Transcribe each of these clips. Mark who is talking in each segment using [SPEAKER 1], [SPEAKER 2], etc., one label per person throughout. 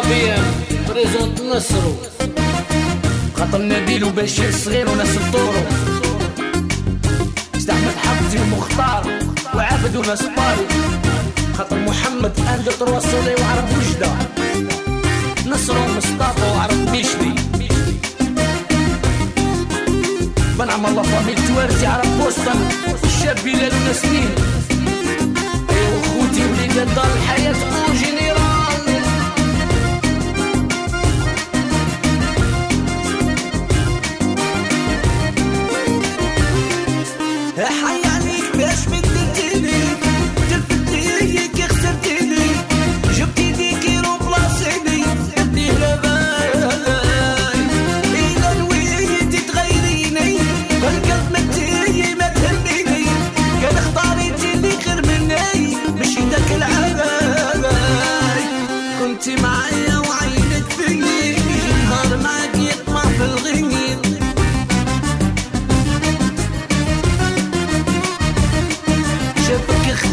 [SPEAKER 1] بيان بريزونت نصرو. خاطر نبيل وبشير صغير وناس الدورو احمد حفظي ومختار وعابد وناس باري خاطر محمد أهل ترواصلي وعرب وجدة. نصرو مصطفى وعرب ميشلي بنعم الله فامي توارتي عرب بوسطن الشاب بلال ونسنين ايوا خوتي وليدات دار الحياة اون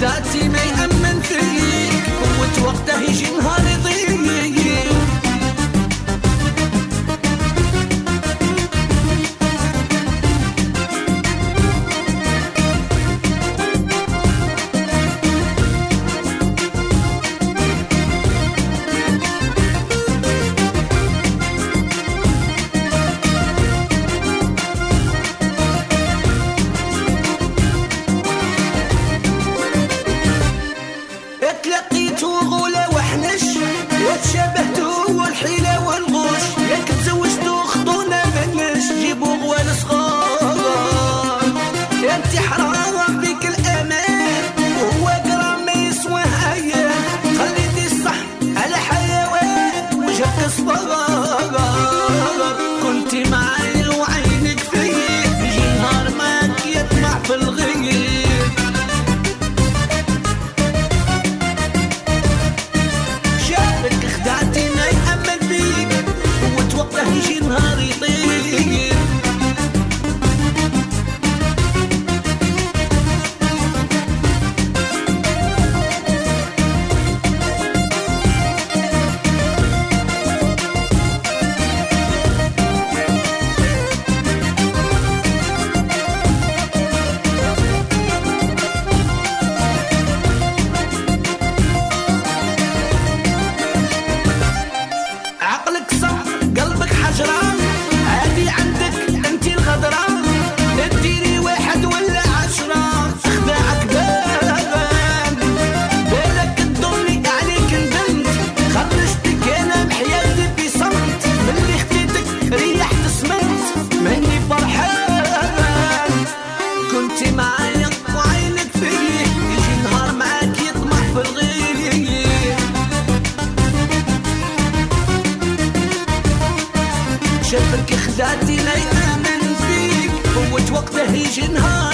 [SPEAKER 1] ذاتي ما يأمن فيك قوة وقته يجي ذاتي ليلة يآمن فيك فوت وقته يجي نهار.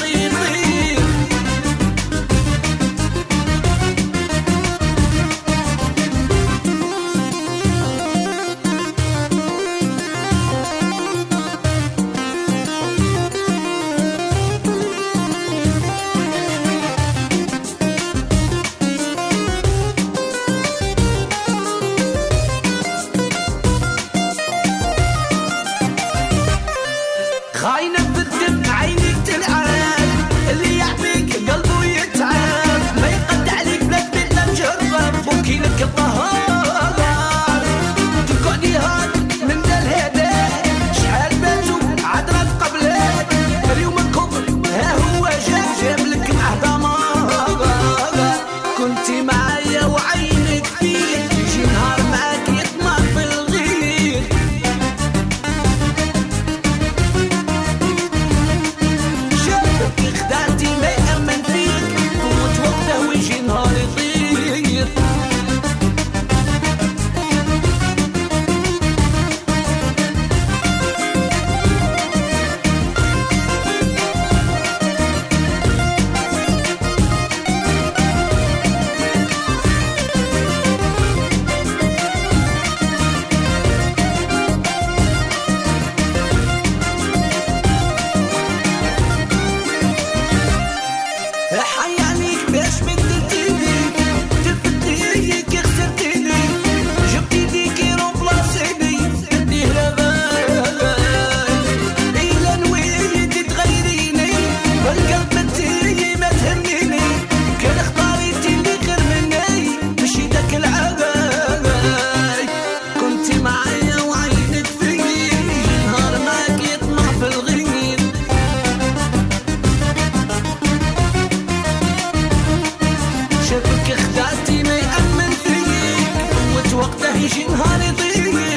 [SPEAKER 1] Düşün hani duygu